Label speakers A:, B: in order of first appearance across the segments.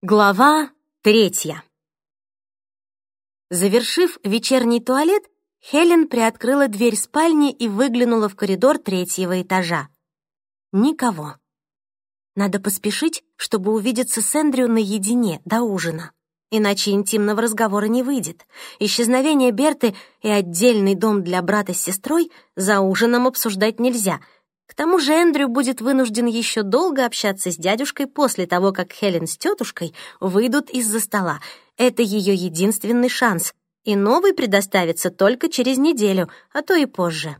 A: Глава третья. Завершив вечерний туалет, Хелен приоткрыла дверь спальни и выглянула в коридор третьего этажа. Никого. Надо поспешить, чтобы увидеться с Эндрю наедине до ужина. Иначе интимного разговора не выйдет. Исчезновение Берты и отдельный дом для брата с сестрой за ужином обсуждать нельзя — к тому же Эндрю будет вынужден еще долго общаться с дядюшкой после того, как Хелен с тетушкой выйдут из-за стола. Это ее единственный шанс, и новый предоставится только через неделю, а то и позже.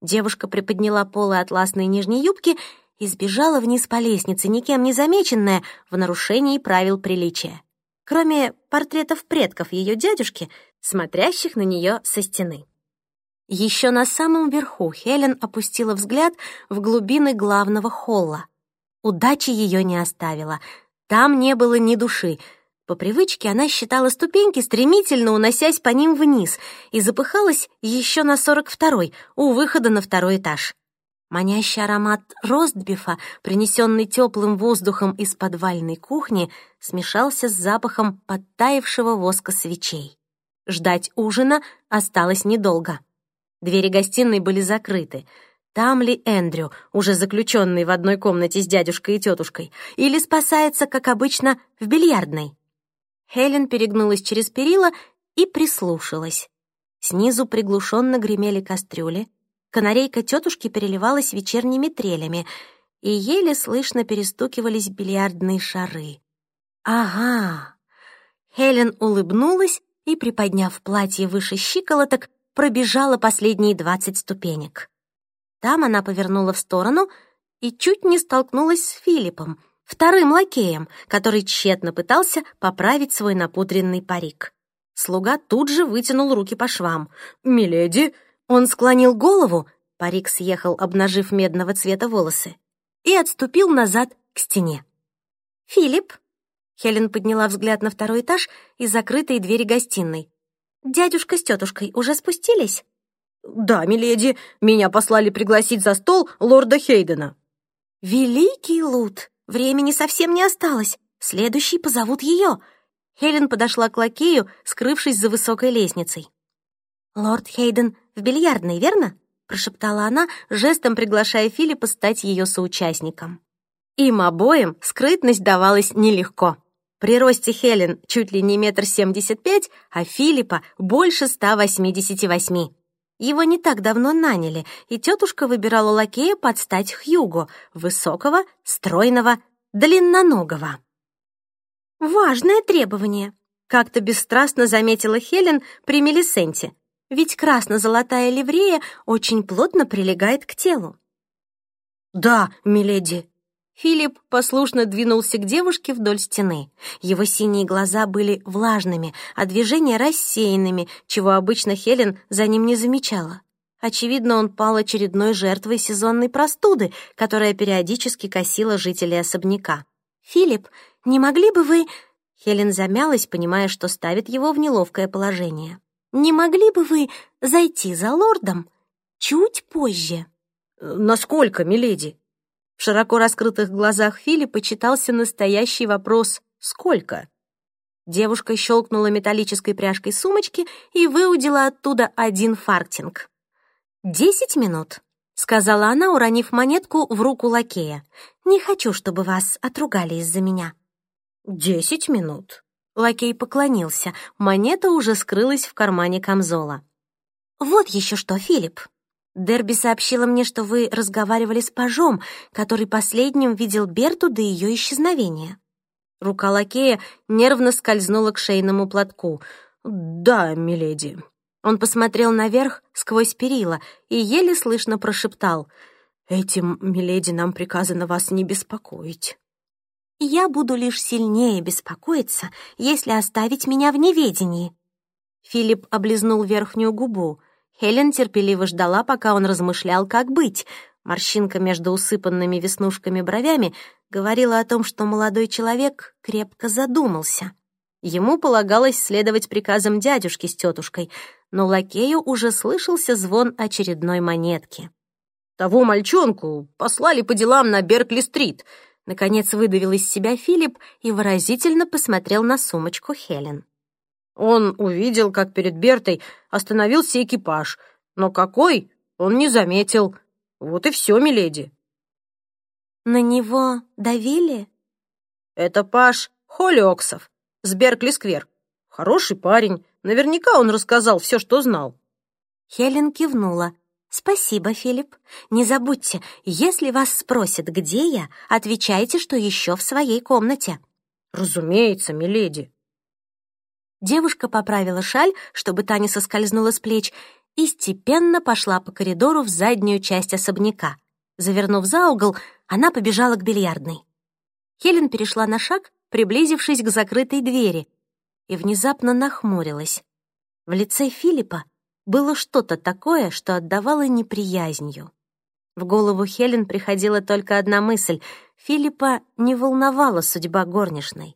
A: Девушка приподняла полы атласной нижней юбки и сбежала вниз по лестнице, никем не замеченная, в нарушении правил приличия. Кроме портретов предков ее дядюшки, смотрящих на нее со стены. Еще на самом верху Хелен опустила взгляд в глубины главного холла. Удача ее не оставила. Там не было ни души. По привычке она считала ступеньки, стремительно уносясь по ним вниз, и запыхалась еще на сорок второй, у выхода на второй этаж. Манящий аромат ростбифа, принесенный теплым воздухом из подвальной кухни, смешался с запахом подтаявшего воска свечей. Ждать ужина осталось недолго. Двери гостиной были закрыты. Там ли Эндрю, уже заключенный в одной комнате с дядюшкой и тетушкой, или спасается, как обычно, в бильярдной? Хелен перегнулась через перила и прислушалась. Снизу приглушенно гремели кастрюли, канарейка тетушки переливалась вечерними трелями, и еле слышно перестукивались бильярдные шары. «Ага!» Хелен улыбнулась и, приподняв платье выше щиколоток, пробежала последние двадцать ступенек. Там она повернула в сторону и чуть не столкнулась с Филиппом, вторым лакеем, который тщетно пытался поправить свой напудренный парик. Слуга тут же вытянул руки по швам. «Миледи!» Он склонил голову, парик съехал, обнажив медного цвета волосы, и отступил назад к стене. «Филипп!» Хелен подняла взгляд на второй этаж и закрытые двери гостиной. «Дядюшка с тетушкой уже спустились?»
B: «Да, миледи, меня послали пригласить за стол лорда Хейдена».
A: «Великий Лут! Времени совсем не осталось. Следующий позовут ее». Хелен подошла к лакею, скрывшись за высокой лестницей. «Лорд Хейден в бильярдной, верно?» прошептала она, жестом приглашая Филиппа стать ее соучастником. Им обоим скрытность давалась нелегко. При росте Хелен чуть ли не метр семьдесят пять, а Филиппа больше ста восьмидесяти восьми. Его не так давно наняли, и тетушка выбирала лакея под стать Хьюго, высокого, стройного, длинноногого. «Важное требование», — как-то бесстрастно заметила Хелен при Мелисенте, ведь красно-золотая ливрея очень плотно прилегает к телу.
B: «Да, миледи»,
A: Филипп послушно двинулся к девушке вдоль стены. Его синие глаза были влажными, а движения рассеянными, чего обычно Хелен за ним не замечала. Очевидно, он пал очередной жертвой сезонной простуды, которая периодически косила жителей особняка. «Филипп, не могли бы вы...» Хелен замялась, понимая, что ставит его в неловкое положение. «Не могли бы вы зайти за лордом чуть позже?»
B: «Насколько, миледи?»
A: В широко раскрытых глазах Филиппа читался настоящий вопрос «Сколько?». Девушка щелкнула металлической пряжкой сумочки и выудила оттуда один фартинг. «Десять минут», — сказала она, уронив монетку в руку лакея. «Не хочу, чтобы вас отругали из-за меня».
B: «Десять минут».
A: Лакей поклонился. Монета уже скрылась в кармане камзола. «Вот еще что, Филипп», Дерби сообщила мне, что вы разговаривали с пажом, который последним видел Берту до ее исчезновения. Рука лакея нервно скользнула к шейному платку.
B: «Да, миледи».
A: Он посмотрел наверх сквозь перила и еле слышно прошептал.
B: «Этим, миледи, нам приказано вас не беспокоить».
A: «Я буду лишь сильнее беспокоиться, если оставить меня в неведении». Филипп облизнул верхнюю губу — Хелен терпеливо ждала, пока он размышлял, как быть. Морщинка между усыпанными веснушками бровями говорила о том, что молодой человек крепко задумался. Ему полагалось следовать приказам дядюшки с тетушкой, но лакею уже слышался звон очередной монетки.
B: «Того мальчонку послали по делам на Беркли-стрит.
A: Наконец выдавил из себя Филипп и выразительно посмотрел на сумочку Хелен.
B: Он увидел, как перед Бертой остановился экипаж, но какой, он не заметил. Вот и все, миледи.
A: На него давили?
B: Это Паш Холиоксов с Беркли-сквер. Хороший парень, наверняка он рассказал все, что знал.
A: Хелен кивнула. «Спасибо, Филипп. Не забудьте, если вас спросят, где я, отвечайте, что еще в своей комнате».
B: «Разумеется, миледи».
A: Девушка поправила шаль, чтобы Таня соскользнула с плеч, и степенно пошла по коридору в заднюю часть особняка. Завернув за угол, она побежала к бильярдной. Хелен перешла на шаг, приблизившись к закрытой двери, и внезапно нахмурилась. В лице Филиппа было что-то такое, что отдавало неприязнью. В голову Хелен приходила только одна мысль — Филиппа не волновала судьба горничной.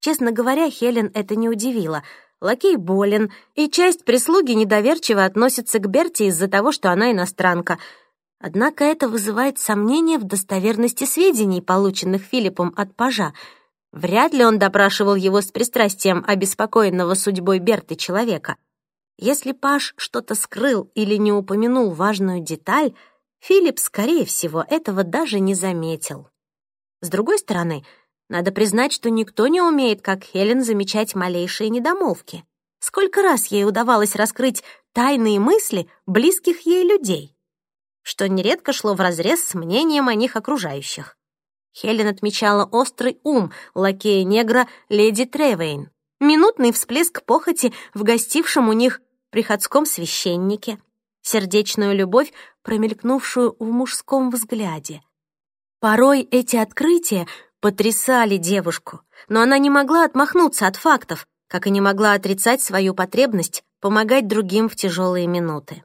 A: Честно говоря, Хелен это не удивило. Лакей болен, и часть прислуги недоверчиво относится к Берти из-за того, что она иностранка. Однако это вызывает сомнения в достоверности сведений, полученных Филиппом от пажа. Вряд ли он допрашивал его с пристрастием обеспокоенного судьбой Берты человека. Если Паш что-то скрыл или не упомянул важную деталь, Филипп, скорее всего, этого даже не заметил. С другой стороны, надо признать, что никто не умеет, как Хелен, замечать малейшие недомолвки. Сколько раз ей удавалось раскрыть тайные мысли близких ей людей, что нередко шло вразрез с мнением о них окружающих. Хелен отмечала острый ум лакея-негра леди Тревейн, минутный всплеск похоти в гостившем у них приходском священнике, сердечную любовь, промелькнувшую в мужском взгляде. Порой эти открытия потрясали девушку, но она не могла отмахнуться от фактов, как и не могла отрицать свою потребность помогать другим в тяжелые минуты.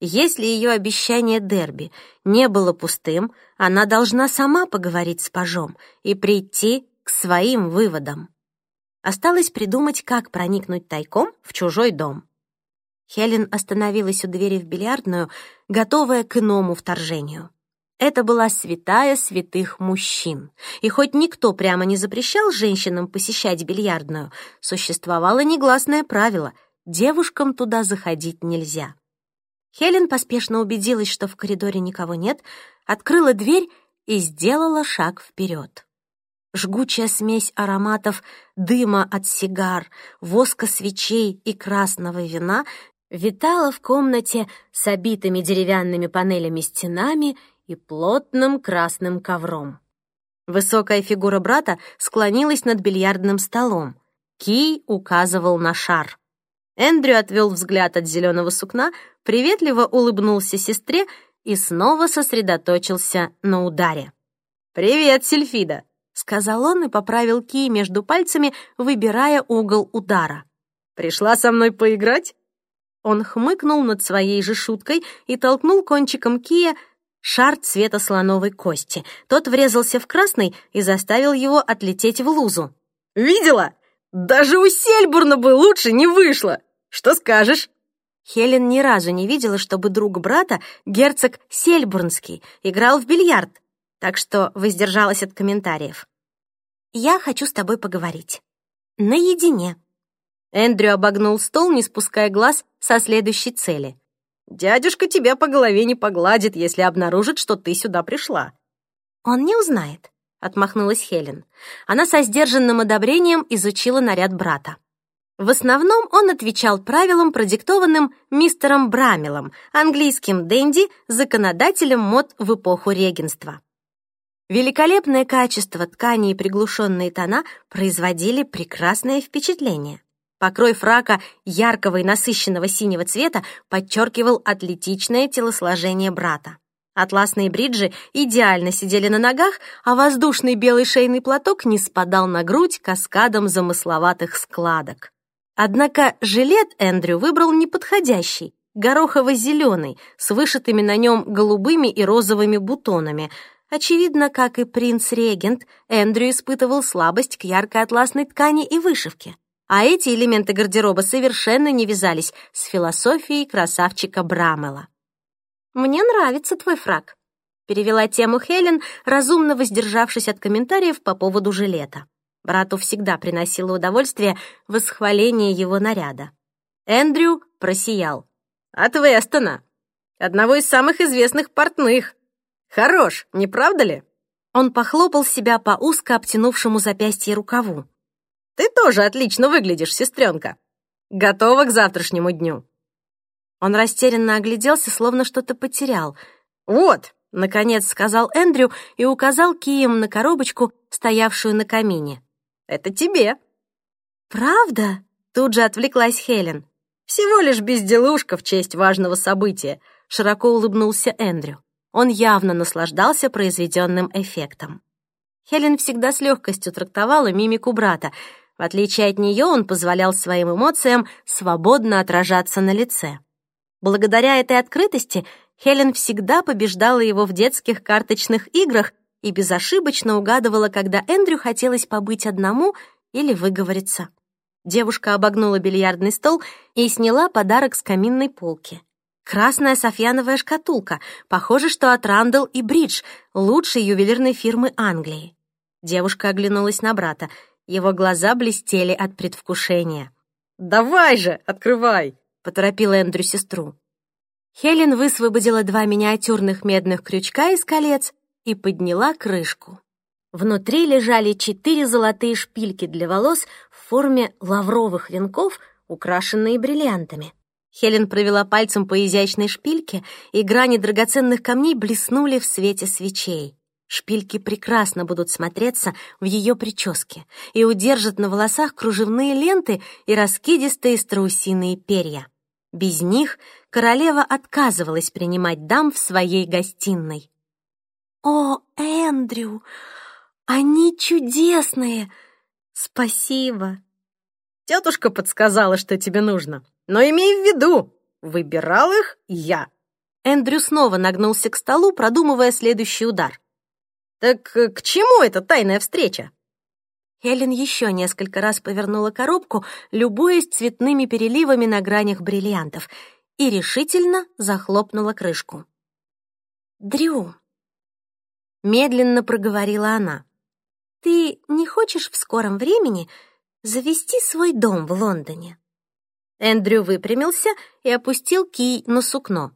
A: Если ее обещание Дерби не было пустым, она должна сама поговорить с пажом и прийти к своим выводам. Осталось придумать, как проникнуть тайком в чужой дом. Хелен остановилась у двери в бильярдную, готовая к иному вторжению. Это была святая святых мужчин. И хоть никто прямо не запрещал женщинам посещать бильярдную, существовало негласное правило — девушкам туда заходить нельзя. Хелен поспешно убедилась, что в коридоре никого нет, открыла дверь и сделала шаг вперед. Жгучая смесь ароматов дыма от сигар, воска свечей и красного вина витала в комнате с обитыми деревянными панелями стенами и плотным красным ковром. Высокая фигура брата склонилась над бильярдным столом. Кий указывал на шар. Эндрю отвел взгляд от зеленого сукна, приветливо улыбнулся сестре и снова сосредоточился на ударе. «Привет, Сильфида!» — сказал он и поправил кий между пальцами, выбирая угол удара. «Пришла со мной поиграть?» Он хмыкнул над своей же шуткой и толкнул кончиком кия шар цвета слоновой кости. Тот врезался в красный и заставил его отлететь в лузу. «Видела? Даже у Сельбурна бы лучше не вышло! Что скажешь?» Хелен ни разу не видела, чтобы друг брата, герцог Сельбурнский, играл в бильярд, так что воздержалась от комментариев. «Я хочу с тобой поговорить. Наедине», Эндрю обогнул стол, не спуская глаз со следующей цели. «Дядюшка тебя по голове не погладит, если обнаружит, что ты сюда пришла». «Он не узнает», — отмахнулась Хелен. Она со сдержанным одобрением изучила наряд брата. В основном он отвечал правилам, продиктованным мистером Брамелом, английским денди, законодателем мод в эпоху регенства. Великолепное качество ткани и приглушенные тона производили прекрасное впечатление. Покрой фрака яркого и насыщенного синего цвета подчеркивал атлетичное телосложение брата. Атласные бриджи идеально сидели на ногах, а воздушный белый шейный платок не спадал на грудь каскадом замысловатых складок. Однако жилет Эндрю выбрал неподходящий, горохово-зеленый, с вышитыми на нем голубыми и розовыми бутонами. Очевидно, как и принц-регент, Эндрю испытывал слабость к яркой атласной ткани и вышивке а эти элементы гардероба совершенно не вязались с философией красавчика Брамела. «Мне нравится твой фраг». Перевела тему Хелен, разумно воздержавшись от комментариев по поводу жилета. Брату всегда приносило удовольствие восхваление его наряда. Эндрю просиял.
B: «От Вестона, одного из самых известных портных. Хорош, не правда ли?»
A: Он похлопал себя по узко обтянувшему запястье рукаву.
B: «Ты тоже отлично выглядишь, сестренка. Готова к завтрашнему дню?»
A: Он растерянно огляделся, словно что-то потерял.
B: «Вот, —
A: наконец сказал Эндрю и указал кием на коробочку, стоявшую на камине.
B: «Это тебе».
A: «Правда?» — тут же отвлеклась Хелен.
B: «Всего лишь безделушка в честь важного события», —
A: широко улыбнулся Эндрю. Он явно наслаждался произведенным эффектом. Хелен всегда с легкостью трактовала мимику брата. В отличие от нее, он позволял своим эмоциям свободно отражаться на лице. Благодаря этой открытости Хелен всегда побеждала его в детских карточных играх и безошибочно угадывала, когда Эндрю хотелось побыть одному или выговориться. Девушка обогнула бильярдный стол и сняла подарок с каминной полки. Красная софьяновая шкатулка, похоже, что от Рандall и Бридж, лучшей ювелирной фирмы Англии. Девушка оглянулась на брата. Его глаза блестели от предвкушения.
B: «Давай же, открывай!»
A: — поторопила Эндрю сестру. Хелен высвободила два миниатюрных медных крючка из колец и подняла крышку. Внутри лежали четыре золотые шпильки для волос в форме лавровых венков, украшенные бриллиантами. Хелен провела пальцем по изящной шпильке, и грани драгоценных камней блеснули в свете свечей. Шпильки прекрасно будут смотреться в ее прическе и удержат на волосах кружевные ленты и раскидистые страусиные перья. Без них королева отказывалась принимать дам в своей гостиной. «О, Эндрю, они чудесные! Спасибо!»
B: «Тетушка подсказала, что тебе нужно, но имей в виду, выбирал их я!»
A: Эндрю снова нагнулся к столу, продумывая следующий удар.
B: «Так э, к чему эта тайная встреча?»
A: Хелен еще несколько раз повернула коробку, любуясь цветными переливами на гранях бриллиантов, и решительно захлопнула крышку. «Дрю», — медленно проговорила она, — «ты не хочешь в скором времени завести свой дом в Лондоне?» Эндрю выпрямился и опустил кий на сукно.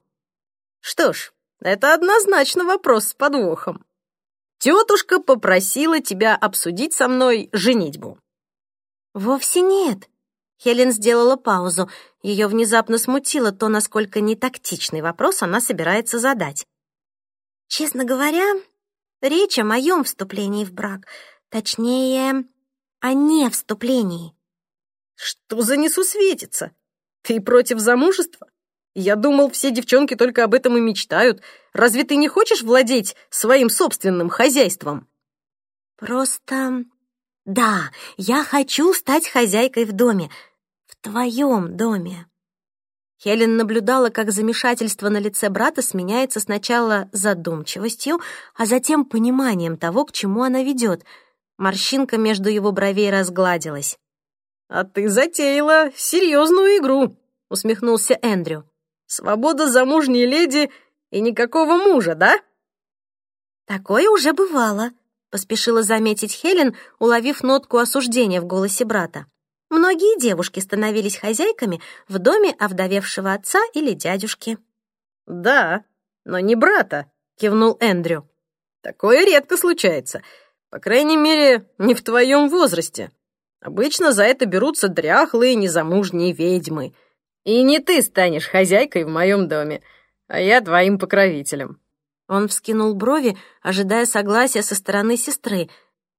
B: «Что ж, это однозначно вопрос с подвохом. Тетушка попросила тебя обсудить со мной женитьбу».
A: «Вовсе нет». Хелен сделала паузу. Ее внезапно смутило то, насколько нетактичный вопрос она собирается задать. «Честно говоря, речь о моем вступлении в брак. Точнее, о не вступлении».
B: «Что за несусветица? Ты против замужества?» Я думал, все девчонки только об этом и мечтают. Разве ты не хочешь владеть своим собственным хозяйством?
A: Просто... Да, я хочу стать хозяйкой в доме. В твоем доме. Хелен наблюдала, как замешательство на лице брата сменяется сначала задумчивостью, а затем пониманием того, к чему она ведет. Морщинка между его бровей разгладилась.
B: «А ты затеяла серьезную игру», — усмехнулся Эндрю. Свобода замужней леди и никакого мужа, да?»
A: «Такое уже бывало», — поспешила заметить Хелен, уловив нотку осуждения в голосе брата. «Многие девушки становились хозяйками в доме овдовевшего отца или дядюшки».
B: «Да, но не брата», — кивнул Эндрю. «Такое редко случается. По крайней мере, не в твоем возрасте. Обычно за это берутся дряхлые незамужние ведьмы. И не ты станешь хозяйкой в моем доме, а я твоим покровителем».
A: Он вскинул брови, ожидая согласия со стороны сестры,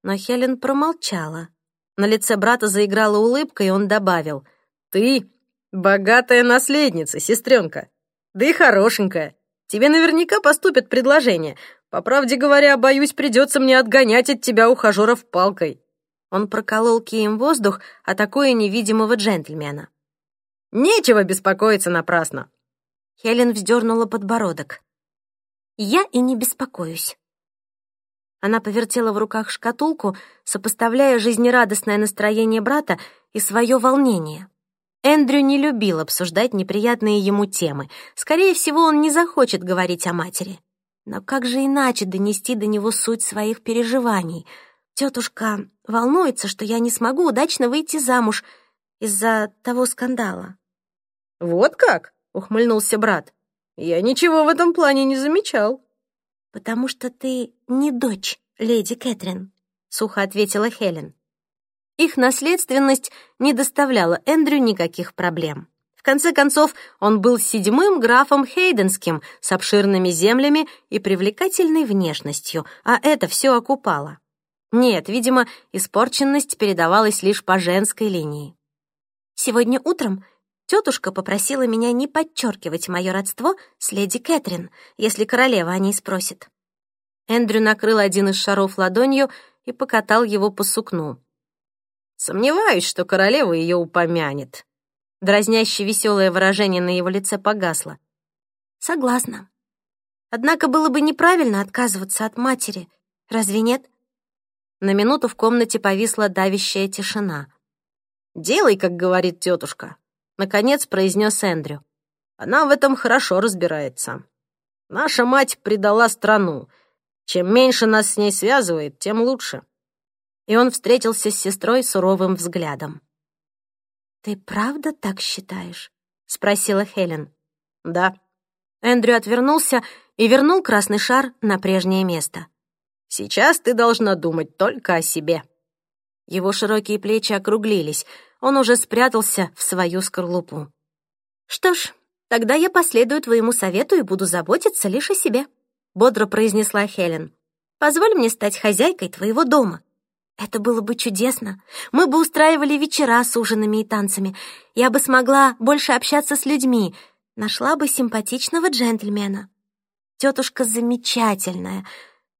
A: но Хелен промолчала. На лице брата заиграла улыбка, и он добавил,
B: «Ты богатая наследница, сестренка, да и хорошенькая. Тебе наверняка поступят предложения. По правде говоря, боюсь, придется мне отгонять от тебя ухажеров палкой».
A: Он проколол кием воздух, атакуя невидимого джентльмена.
B: Нечего беспокоиться напрасно.
A: Хелен вздернула подбородок. Я и не беспокоюсь. Она повертела в руках шкатулку, сопоставляя жизнерадостное настроение брата и свое волнение. Эндрю не любил обсуждать неприятные ему темы. Скорее всего, он не захочет говорить о матери. Но как же иначе донести до него суть своих переживаний? Тетушка волнуется, что я не смогу удачно выйти замуж из-за того скандала.
B: «Вот как?» — ухмыльнулся брат. «Я ничего в этом плане не замечал».
A: «Потому что ты не дочь, леди Кэтрин», — сухо ответила Хелен. Их наследственность не доставляла Эндрю никаких проблем. В конце концов, он был седьмым графом Хейденским с обширными землями и привлекательной внешностью, а это все окупало. Нет, видимо, испорченность передавалась лишь по женской линии. Сегодня утром Тетушка попросила меня не подчеркивать мое родство с леди Кэтрин, если королева о ней спросит. Эндрю накрыл один из шаров ладонью и покатал его по сукну.
B: «Сомневаюсь, что королева ее упомянет».
A: Дразняще веселое выражение на его лице погасло. «Согласна. Однако было бы неправильно отказываться от матери, разве нет?» На минуту в комнате повисла давящая тишина.
B: «Делай, как говорит тетушка», Наконец произнес Эндрю. Она в этом хорошо разбирается. Наша мать предала страну. Чем меньше нас с ней связывает, тем лучше.
A: И он встретился с сестрой суровым взглядом. «Ты правда так считаешь?» — спросила Хелен.
B: «Да».
A: Эндрю отвернулся и вернул красный шар на прежнее место.
B: «Сейчас ты должна думать только о себе».
A: Его широкие плечи округлились — он уже спрятался в свою скорлупу. «Что ж, тогда я последую твоему совету и буду заботиться лишь о себе», — бодро произнесла Хелен. «Позволь мне стать хозяйкой твоего дома. Это было бы чудесно. Мы бы устраивали вечера с ужинами и танцами. Я бы смогла больше общаться с людьми, нашла бы симпатичного джентльмена. Тетушка замечательная,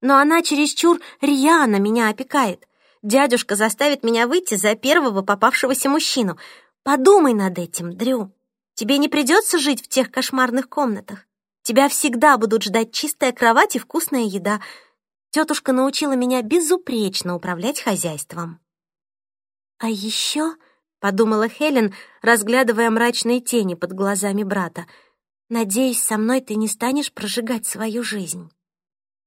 A: но она чересчур рьяно меня опекает. Дядюшка заставит меня выйти за первого попавшегося мужчину. Подумай над этим, Дрю. Тебе не придется жить в тех кошмарных комнатах. Тебя всегда будут ждать чистая кровать и вкусная еда. Тетушка научила меня безупречно управлять хозяйством. А еще, — подумала Хелен, разглядывая мрачные тени под глазами брата, — надеюсь, со мной ты не станешь прожигать свою жизнь.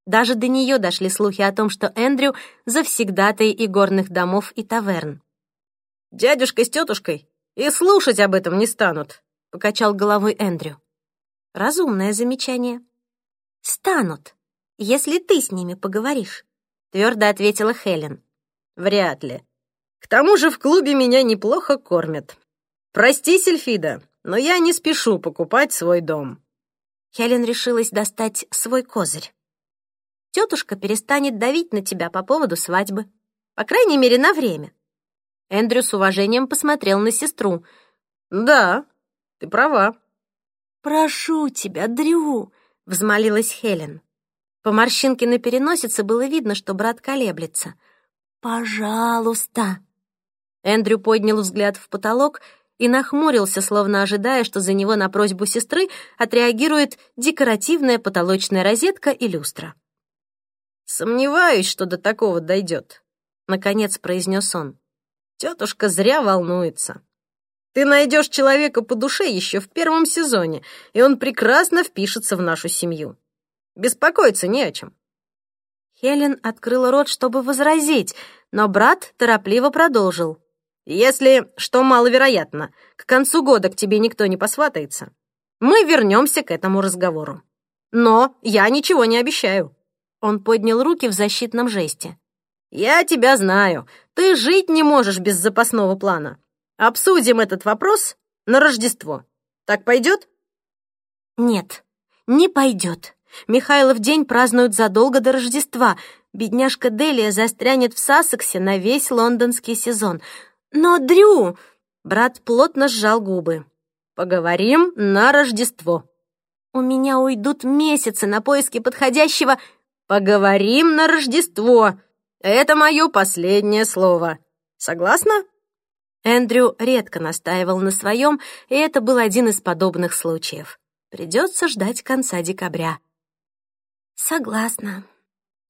A: Даже до нее дошли слухи о том, что Эндрю — завсегдатай и горных домов и таверн.
B: «Дядюшка с тетушкой и слушать об этом не станут», — покачал головой Эндрю.
A: «Разумное замечание». «Станут, если ты с ними поговоришь», — твердо ответила Хелен.
B: «Вряд ли. К тому же в клубе меня неплохо кормят. Прости, Сельфида, но я не спешу покупать свой дом».
A: Хелен решилась достать свой козырь тетушка перестанет давить на тебя по поводу свадьбы. По крайней мере, на время. Эндрю с уважением посмотрел на сестру.
B: «Да, ты права».
A: «Прошу тебя, Дрю», — взмолилась Хелен. По морщинке на переносице было видно, что брат колеблется. «Пожалуйста». Эндрю поднял взгляд в потолок и нахмурился, словно ожидая, что за него на просьбу сестры отреагирует декоративная потолочная розетка и люстра.
B: «Сомневаюсь, что до такого дойдет», — наконец произнес он. «Тетушка зря волнуется. Ты найдешь человека по душе еще в первом сезоне, и он прекрасно впишется в нашу семью. Беспокоиться не о чем».
A: Хелен открыла рот, чтобы возразить, но брат торопливо продолжил.
B: «Если, что маловероятно, к концу года к тебе никто не посватается, мы вернемся к этому разговору. Но я ничего не обещаю».
A: Он поднял руки в защитном жесте.
B: «Я тебя знаю. Ты жить не можешь без запасного плана. Обсудим этот вопрос на Рождество. Так пойдет?»
A: «Нет, не пойдет. Михайлов день празднуют задолго до Рождества. Бедняжка Делия застрянет в Сассексе на весь лондонский сезон. Но, Дрю...» Брат плотно сжал губы.
B: «Поговорим на Рождество».
A: «У меня уйдут месяцы на поиски подходящего...»
B: Поговорим на Рождество. Это мое последнее слово. Согласна?»
A: Эндрю редко настаивал на своем, и это был один из подобных случаев. Придется ждать конца декабря. «Согласна».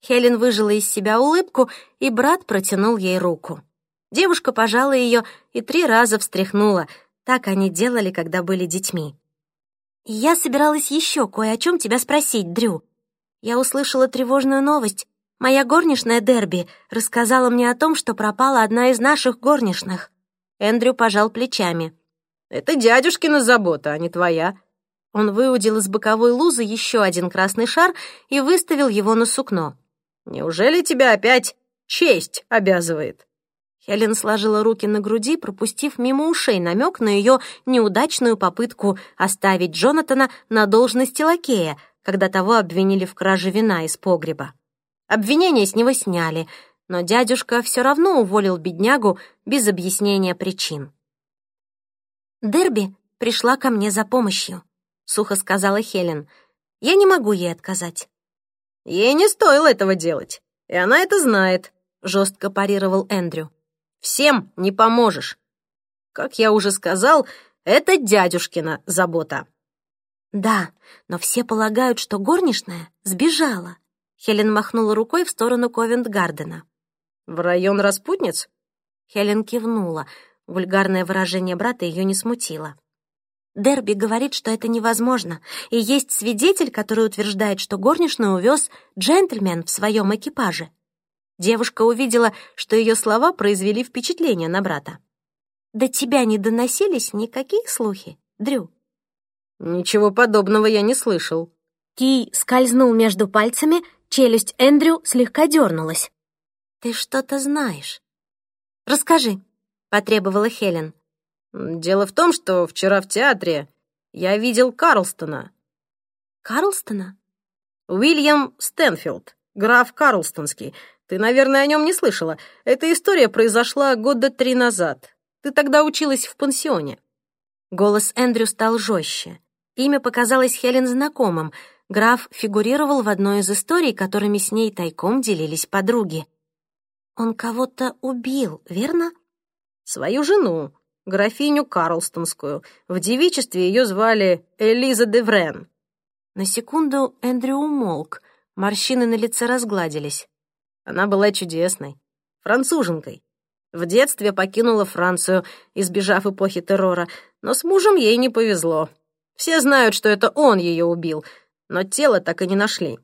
A: Хелен выжила из себя улыбку, и брат протянул ей руку. Девушка пожала ее и три раза встряхнула. Так они делали, когда были детьми. «Я собиралась еще кое о чем тебя спросить, Дрю. Я услышала тревожную новость. Моя горничная Дерби рассказала мне о том, что пропала одна из наших горничных. Эндрю пожал плечами.
B: «Это дядюшкина забота, а не твоя».
A: Он выудил из боковой лузы еще один красный шар и выставил его на сукно.
B: «Неужели тебя опять честь обязывает?»
A: Хелен сложила руки на груди, пропустив мимо ушей намек на ее неудачную попытку оставить Джонатана на должности лакея, когда того обвинили в краже вина из погреба. Обвинения с него сняли, но дядюшка все равно уволил беднягу без объяснения причин. «Дерби пришла ко мне за помощью», — сухо сказала Хелен. «Я не могу ей отказать».
B: «Ей не стоило этого делать, и она это знает», — жестко парировал Эндрю. «Всем не поможешь. Как я уже сказал, это дядюшкина забота».
A: «Да, но все полагают, что горничная сбежала», Хелен махнула рукой в сторону Ковент-Гардена.
B: «В район распутниц?»
A: Хелен кивнула. Вульгарное выражение брата ее не смутило. Дерби говорит, что это невозможно, и есть свидетель, который утверждает, что горничную увез джентльмен в своем экипаже. Девушка увидела, что ее слова произвели впечатление на брата. «До тебя не доносились никакие слухи, Дрю?»
B: «Ничего подобного я не слышал».
A: Кий скользнул между пальцами, Челюсть Эндрю слегка дернулась. «Ты что-то знаешь. Расскажи», — потребовала Хелен.
B: «Дело в том, что вчера в театре я видел Карлстона».
A: «Карлстона?»
B: «Уильям Стэнфилд, граф Карлстонский. Ты, наверное, о нем не слышала. Эта история произошла года три назад. Ты тогда училась в пансионе».
A: Голос Эндрю стал жестче. Имя показалось Хелен знакомым — граф фигурировал в одной из историй, которыми с ней тайком делились подруги. Он кого-то убил, верно?
B: Свою жену, графиню Карлстонскую. В девичестве ее звали Элиза де Врен.
A: На секунду Эндрю умолк, морщины на лице разгладились.
B: Она была чудесной, француженкой. В детстве покинула Францию, избежав эпохи террора, но с мужем ей не повезло. Все знают, что это он ее убил — но тело так и не нашли.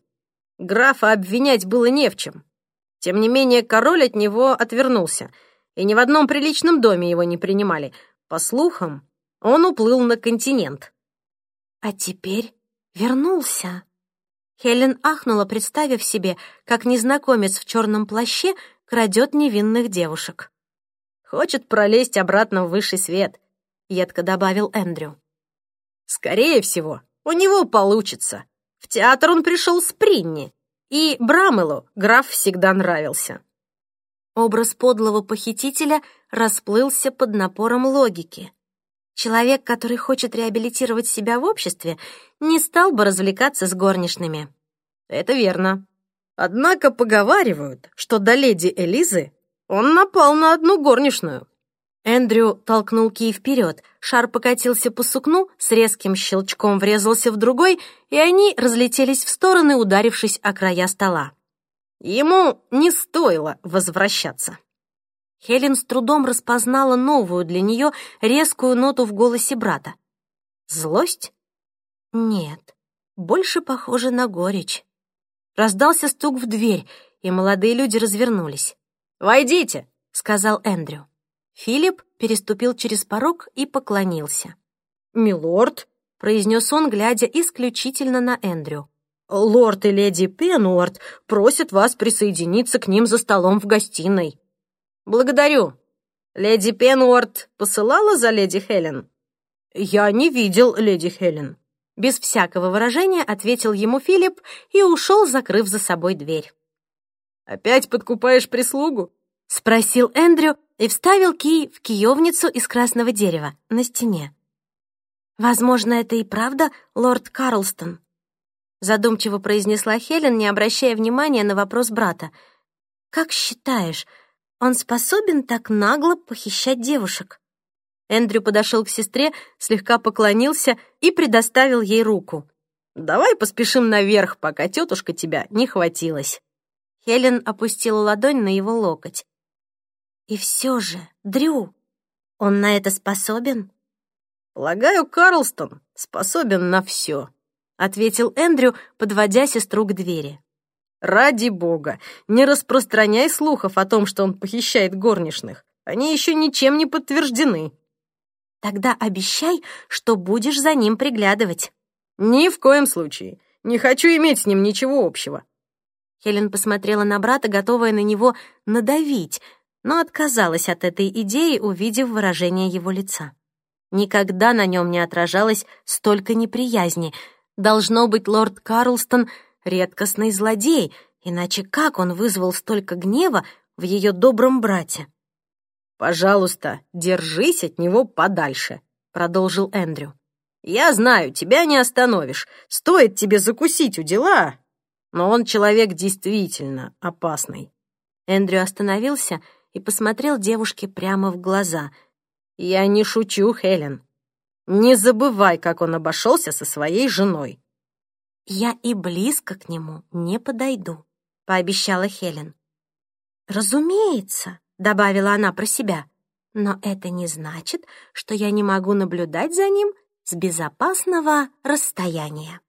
B: Графа обвинять было не в чем. Тем не менее, король от него отвернулся, и ни в одном приличном доме его не принимали. По слухам, он уплыл на континент.
A: А теперь вернулся. Хелен ахнула, представив себе, как незнакомец в черном плаще крадет невинных девушек.
B: «Хочет пролезть обратно в высший свет», — едко добавил Эндрю. «Скорее всего, у него получится», в театр он пришел с Принни, и Брамелу граф всегда нравился.
A: Образ подлого похитителя расплылся под напором логики. Человек, который хочет реабилитировать себя в обществе, не стал бы развлекаться с горничными.
B: Это верно. Однако поговаривают, что до леди Элизы он напал на одну горничную.
A: Эндрю толкнул кий вперед, шар покатился по сукну, с резким щелчком врезался в другой, и они разлетелись в стороны, ударившись о края стола.
B: Ему не стоило возвращаться.
A: Хелен с трудом распознала новую для нее резкую ноту в голосе брата. Злость? Нет, больше похоже на горечь. Раздался стук в дверь, и молодые люди развернулись.
B: «Войдите!»
A: — сказал Эндрю. Филипп переступил через порог и поклонился.
B: «Милорд», — произнес он, глядя исключительно на Эндрю. «Лорд и леди Пенуарт просят вас присоединиться к ним за столом в гостиной». «Благодарю. Леди Пенуарт посылала за леди Хелен?» «Я не видел леди Хелен».
A: Без всякого выражения ответил ему Филипп и ушел, закрыв за собой дверь.
B: «Опять подкупаешь прислугу?»
A: — спросил Эндрю и вставил кий в киевницу из красного дерева на стене. «Возможно, это и правда лорд Карлстон», — задумчиво произнесла Хелен, не обращая внимания на вопрос брата. «Как считаешь, он способен так нагло похищать девушек?» Эндрю подошел к сестре, слегка поклонился и предоставил ей руку.
B: «Давай поспешим наверх, пока тетушка тебя не хватилась».
A: Хелен опустила ладонь на его локоть. И все же, Дрю, он на это способен?
B: Полагаю, Карлстон способен на все.
A: — ответил Эндрю, подводя сестру к двери.
B: «Ради бога, не распространяй слухов о том, что он похищает горничных. Они еще ничем не подтверждены».
A: «Тогда обещай, что будешь за ним приглядывать».
B: «Ни в коем случае. Не хочу иметь с ним ничего общего».
A: Хелен посмотрела на брата, готовая на него надавить, но отказалась от этой идеи, увидев выражение его лица. Никогда на нем не отражалось столько неприязни. Должно быть, лорд Карлстон — редкостный злодей, иначе как он вызвал столько гнева в ее добром брате?
B: «Пожалуйста, держись от него подальше», — продолжил Эндрю. «Я знаю, тебя не остановишь. Стоит тебе закусить у дела, но он человек действительно опасный».
A: Эндрю остановился и посмотрел девушке прямо в глаза.
B: «Я не шучу, Хелен. Не забывай, как он обошелся со своей женой».
A: «Я и близко к нему не подойду», — пообещала Хелен. «Разумеется», — добавила она про себя, «но это не значит, что я не могу наблюдать за ним с безопасного расстояния».